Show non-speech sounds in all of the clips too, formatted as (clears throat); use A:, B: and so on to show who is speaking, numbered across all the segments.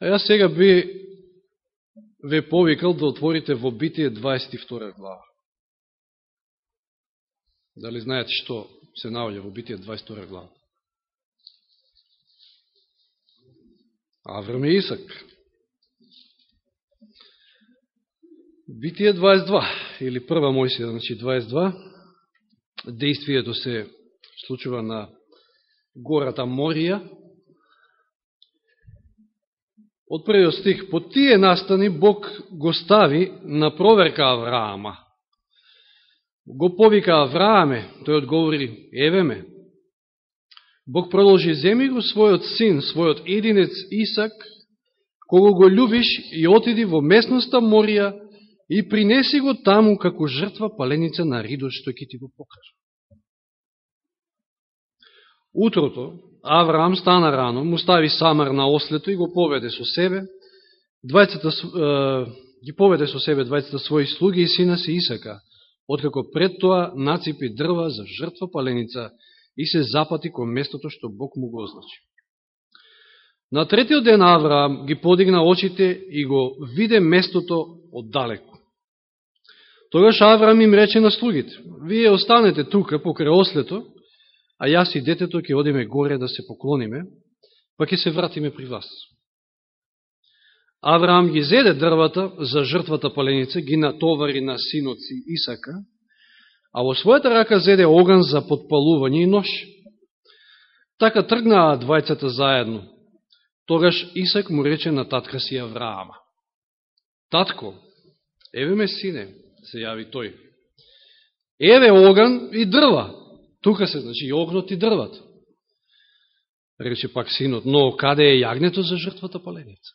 A: А јас сега би ве повикал да отворите во Битие 22 глава. Дали знаете што се наоѓа во Битие 22 глава? Аврам и Исак. Битие 22, или прва Мојсија, значи 22, действието се случува на гората Морија. Од првиот стих, по тие настани Бог го стави на проверка Авраама. Го повика Аврааме, тој одговори, еве ме. Бог продолжи, земи го својот син, својот единец Исак, кого го любиш и отиди во местноста Морија и принеси го таму како жртва паленица на ридот што ќе ти го покажа. Утрото, Авраам стана рано, му стави самар на ослето и го поведе со себе, двајцата, э, ги поведе со себе двајцата своји слуги и сина си Исака, откако пред тоа наципи дрва за жртва паленица и се запати кон местото што Бог му го означи. На третиот ден Авраам ги подигна очите и го виде местото оддалеку. Тогаш Авраам им рече на слугите, вие останете тука покрај ослето, а јас и детето ќе одиме горе да се поклониме, па ќе се вратиме при вас. Авраам ги зеде дрвата за жртвата паленица, ги натовари на синот си Исака, а во својата рака зеде оган за подпалување и нож. Така тргнаа двајцата заедно. Тогаш Исак му рече на татка си Авраама. Татко, еве ме сине, се јави тој. Еве оган и дрва. Тука се, значи, и огнот и дрвата. Рече пак синот, но каде е јагнето за жртвата паленица?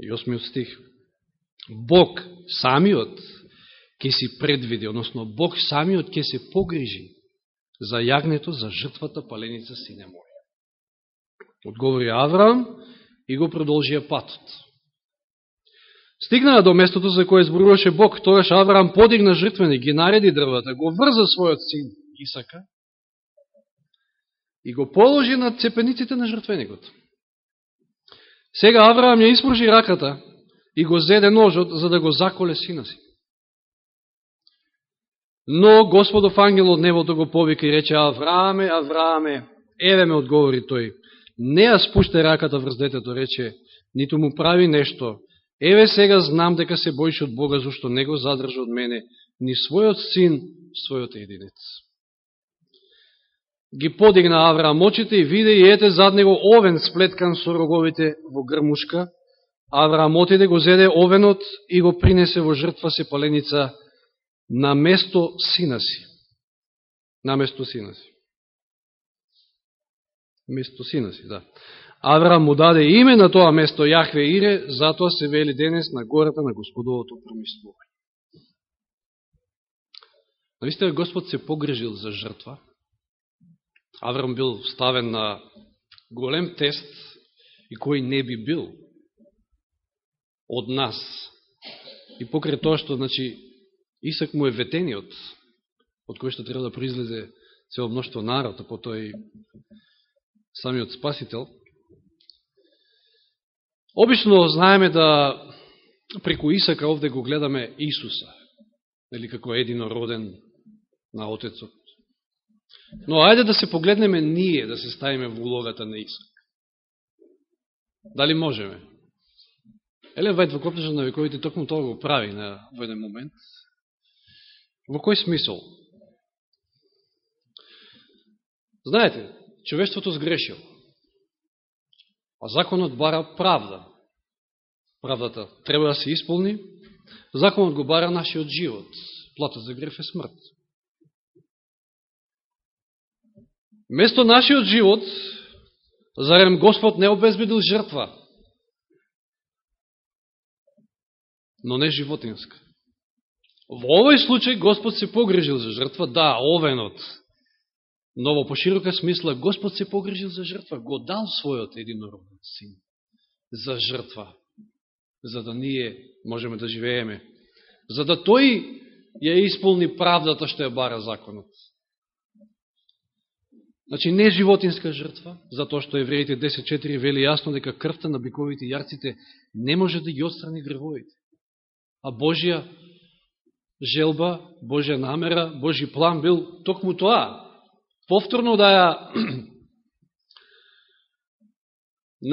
A: И осмиот стих. Бог самиот ќе си предвиди, односно Бог самиот ќе се погрижи за јагнето за жртвата паленица сине моја. Одговори Авраам и го продолжија патот. Стигнаа до местото за кое зборуваше Бог, тогаш Авраам подигна жртвени, ги нареди дрвата, го врза својот син Исака и го положи на цепениците на жртвеникот. Сега Авраам ја испружи раката и го зеде ножот за да го заколе сина си. Но Господов ангел од небото го повика и рече Аврааме, Аврааме, еве ме одговори тој. Не ја спуште раката врз детето, рече, ниту му прави нешто, Еве сега знам дека се боиш од Бога, зашто не го задржа од мене ни својот син, својот единец. Ги подигна Авраам очите и виде и ете зад него овен сплеткан со роговите во грмушка. Авраам отиде го зеде овенот и го принесе во жртва се паленица на место сина си. На место сина си. Место сина си, да. Аврам му даде име на тоа место Јахве Ире, затоа се вели денес на гората на Господовото промислување. Наистина Господ се погрежил за жртва. Аврам бил ставен на голем тест и кој не би бил од нас. И покрај тоа што, значи, Исак му е ветениот, од кој што треба да произлезе цело мноштво народ, а по тој самиот Спасител, Обично знаеме да преку Исака овде го гледаме Исуса, или како единороден на Отецот. Но ајде да се погледнеме ние, да се ставиме во улогата на Исак. Дали можеме? Еле Вајд во Коптежа на вековите токму тоа го прави на во еден момент. Во кој смисол? Знаете, човештвото сгрешило. А законот бара правда. Правдата треба да се исполни. Законот го бара нашиот живот. Плата за греф е смрт. Место нашиот живот, зарем Господ не обезбедил жртва, но не животинска. Во овој случај Господ се погрежил за жртва, да, овенот, Но во поширока смисла Господ се погрижил за жртва, го дал својот единороден син за жртва, за да ние можеме да живееме, за да тој ја исполни правдата што ја бара законот. Значи, не животинска жртва, затоа што евреите 10.4 вели јасно дека крвта на биковите и јарците не може да ги отстрани гревоите. А Божија желба, Божја намера, Божи план бил токму тоа. Повторно да ја (clears throat)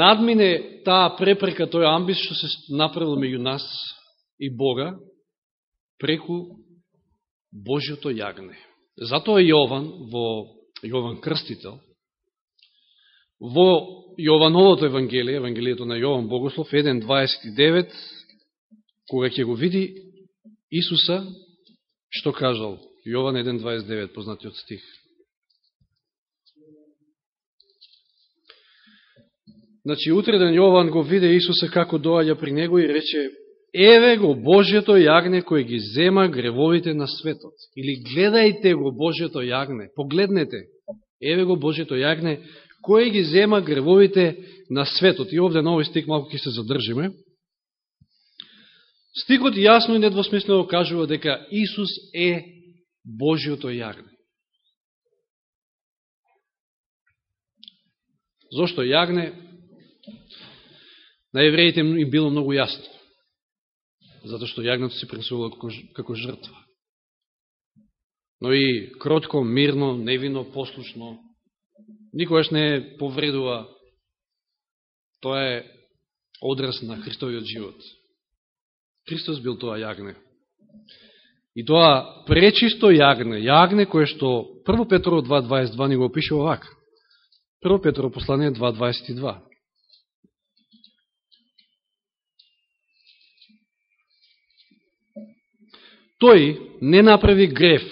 A: надмине таа препрека, тој амбис што се направил меѓу нас и Бога, преку Божјото јагне. Затоа Јован во Јован Крстител, во Јовановото Евангелие, Евангелието на Јован Богослов, 1.29, кога ќе го види Исуса, што кажал? Јован 1.29, познатиот стих. Значи, утреден Јован го виде Исуса како доаѓа при него и рече, еве го Божјето јагне кој ги зема гревовите на светот. Или гледајте го Божјето јагне, погледнете, еве го Божјето јагне кој ги зема гревовите на светот. И овде на овој стик малко ќе се задржиме. Стикот јасно и недвосмислено кажува дека Исус е Божјото јагне. Зошто јагне? На евреите им било многу јасно. затоа што јагнато се пренесувало како, како жртва. Но и кротко, мирно, невино, послушно, никогаш не повредува. Тоа е одраз на Христовиот живот. Христос бил тоа јагне. И тоа пречисто јагне, јагне кое што 1 Петро 2.22 ни го опише вака. 1 Петро послание 2.22. тој не направи греф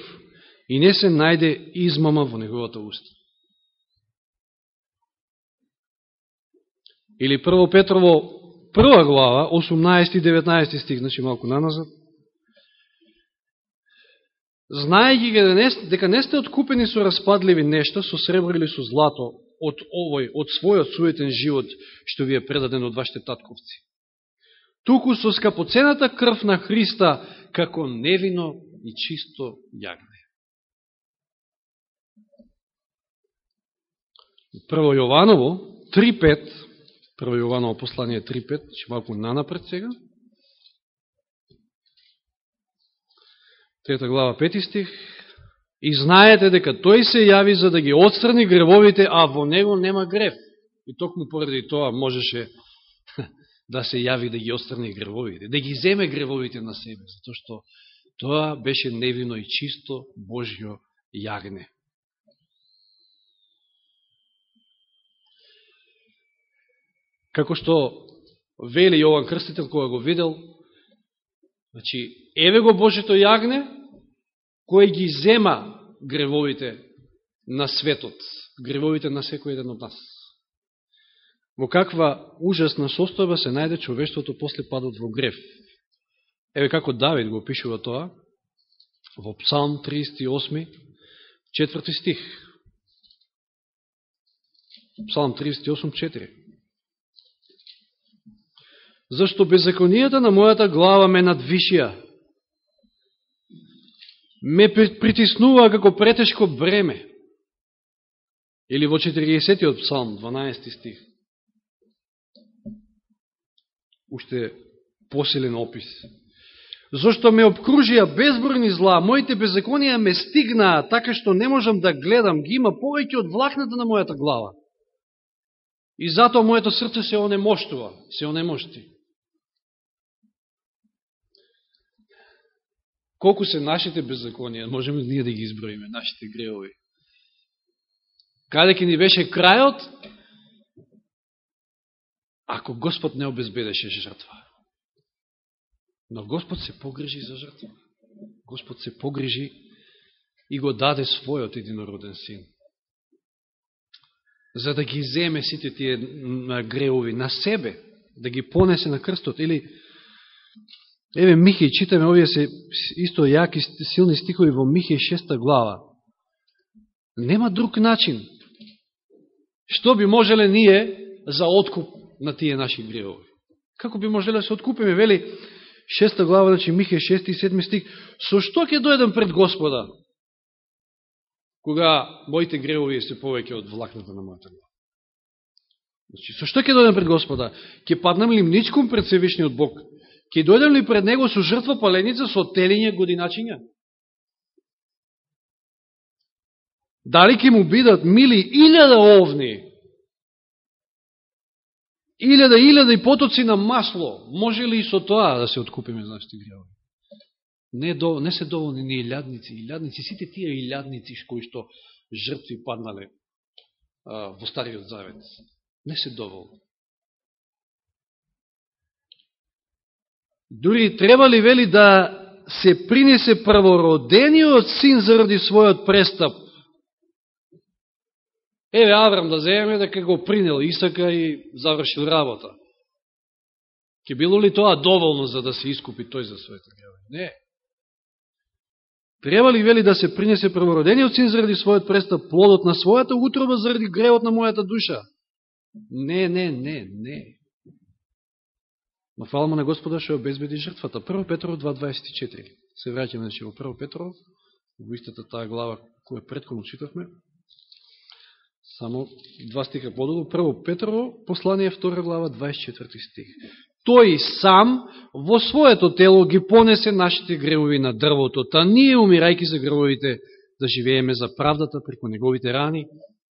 A: и не се најде измама во неговата уста. Или прво Петрово, прва глава, 18 и 19 стих, значи малку наназад. Знаејќи да дека не сте откупени со распадливи нешта, со сребро или со злато, од овој, од својот суетен живот, што ви е предаден од вашите татковци. Туку со скапоцената крв на Христа, како невино и чисто јагне. Прво Јованово 3.5, Прво Јованово послание 3.5, ќе значи малку нанапред сега. Трета глава, пети стих. И знаете дека тој се јави за да ги отстрани гревовите, а во него нема грев. И токму поради тоа можеше да се јави да ги острани гревовите, да ги земе гревовите на себе, затоа што тоа беше невино и чисто Божјо јагне. Како што вели Јован Крстител кога го видел, значи, еве го Божето јагне, кој ги зема гревовите на светот, гревовите на секој еден од нас во каква ужасна состојба се најде човештвото после падот во греф. Еве како Давид го опишува тоа во Псалм 38, четврти стих. Псалм 38, 4. Зашто беззаконијата на мојата глава ме надвишија, ме притиснува како претешко бреме. Или во 40 псалм, 12 стих уште посилен опис. Зошто ме обкружија безбројни зла, моите беззаконија ме стигнаа, така што не можам да гледам, ги има повеќе од влакната на мојата глава. И затоа моето срце се онемоштува, се онемошти. Колку се нашите беззаконија, можеме ние да ги изброиме, нашите греови. Каде ке ни беше крајот, ако Господ не обезбедеше жртва. Но Господ се погрижи за жртва. Господ се погрижи и го даде својот единороден син. За да ги земе сите тие греови на себе, да ги понесе на крстот. Или, еве Михеј, читаме овие се исто јаки силни стихови во Михеј шеста глава. Нема друг начин. Што би можеле ние за откуп на тие наши гревови. Како би можеле да се откупиме, вели, шеста глава, значи Михе, шести и седми стих, со што ќе дојдам пред Господа? кога моите гревови се повеќе од влакната на мојата глава. Значи, со што ќе дојдам пред Господа? Ќе паднам ли мничком пред Севишниот Бог? Ќе дојдам ли пред Него со жртва паленица, со телиње годиначиња? Дали ќе му бидат мили илјада овни, илјада, илјада и потоци на масло, може ли и со тоа да се откупиме за нашите гревови? Не, до, не се доволни ни илјадници, илјадници, сите тие илјадници кои што жртви паднале а, во Стариот Завет. Не се доволни. Дури треба ли вели да се принесе првородениот син заради својот престап? Еве Аврам да земеме дека го принел Исака и завршил работа. Ке било ли тоа доволно за да се искупи тој за својата грева? Не. Треба ли вели да се принесе првородениот син заради својот престап, плодот на својата утроба заради гревот на мојата душа? Не, не, не, не. Но фалама на Господа што обезбеди жртвата. 1 Петро 2.24. Се враќаме значи, во 1 Петро, во истата таа глава која предходно читавме. Само два стиха подолу. Прво Петрово, послание 2 глава, 24 стих. Тој сам во своето тело ги понесе нашите гревови на дрвото, та ние, умирајки за гревовите, да живееме за правдата преко неговите рани,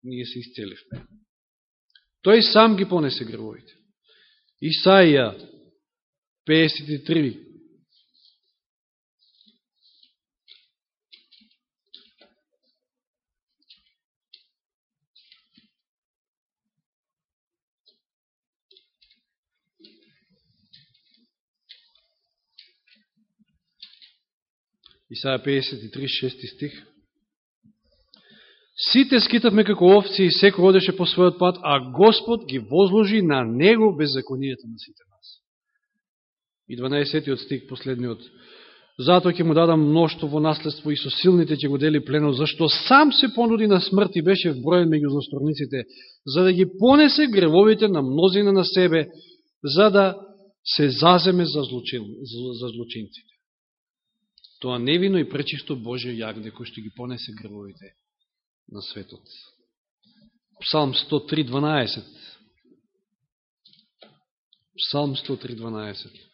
A: ние се исцеливме. Тој сам ги понесе гревовите. Исаија 53. Исаја 53, 6 стих. Сите скитавме како овци и секој одеше по својот пат, а Господ ги возложи на него беззаконијата на сите нас. И 12 стих последниот. Затоа ќе му дадам мношто во наследство и со силните ќе го дели пленот, зашто сам се понуди на смрт и беше вброен меѓу злосторниците, за да ги понесе гревовите на мнозина на себе, за да се заземе за, злочин, за злочинците. Тоа невино и пречисто Божие јагне, кој што ги понесе грбовите на светот. Псалм 103.12 Псалм 103.12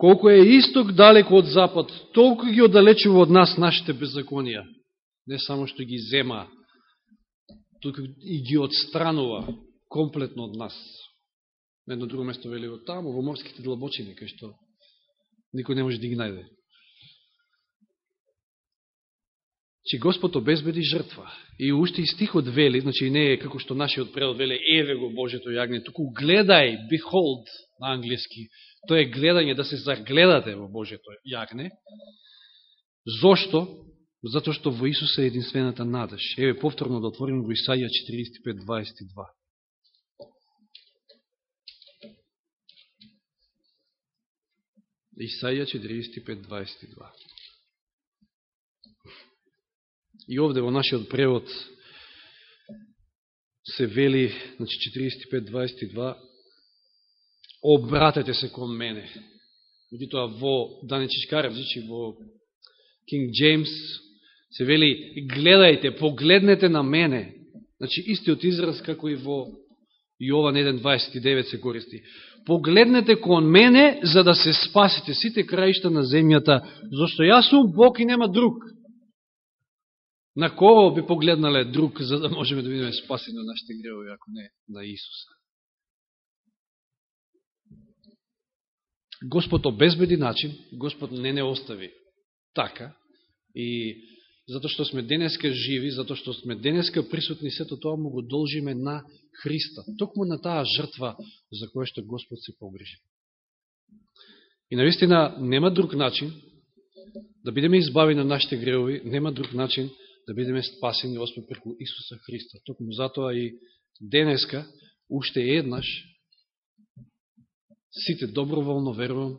A: Колку е исток далеко од запад, толку ги оддалечува од нас нашите беззаконија. Не само што ги зема, туку и ги отстранува комплетно од нас. На едно друго место вели од таму, во морските длабочини, кај што никој не може да ги најде. Че Господ обезбеди жртва. И уште и стихот вели, значи не е како што нашиот превод вели, еве го Божето јагне, туку гледај, behold, на англиски. Тоа е гледање, да се загледате во Божето јагне. Зошто? Затоа што во Исус е единствената надеж. Еве повторно да отворим го Исаија 45.22. Исаија 45.22. И овде во нашиот превод се вели, значи 45.22, обратете се кон мене. Меѓутоа во Данечичкарев, значи во King James, се вели, гледајте, погледнете на мене. Значи, истиот израз како и во Јован 1.29 се користи. Погледнете кон мене, за да се спасите сите краишта на земјата, зашто јас сум Бог и нема друг. На кого би погледнале друг, за да можеме да видиме спасени на нашите гревови, ако не на Исуса? Господ обезбеди начин, Господ не не остави така, и затоа што сме денеска живи, затоа што сме денеска присутни, сето тоа му го должиме на Христа, токму на таа жртва за која што Господ се погрижи. И наистина нема друг начин да бидеме избавени на нашите греови, нема друг начин да бидеме спасени осме преку Исуса Христа. Токму затоа и денеска, уште еднаш, сите доброволно верувам,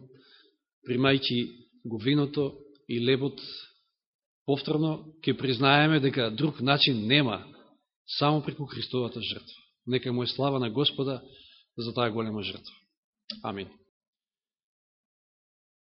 A: примајќи го виното и лебот повторно ќе признаеме дека друг начин нема, само преку Христовата жртва. Нека му е слава на Господа за таа голема жртва. Амин.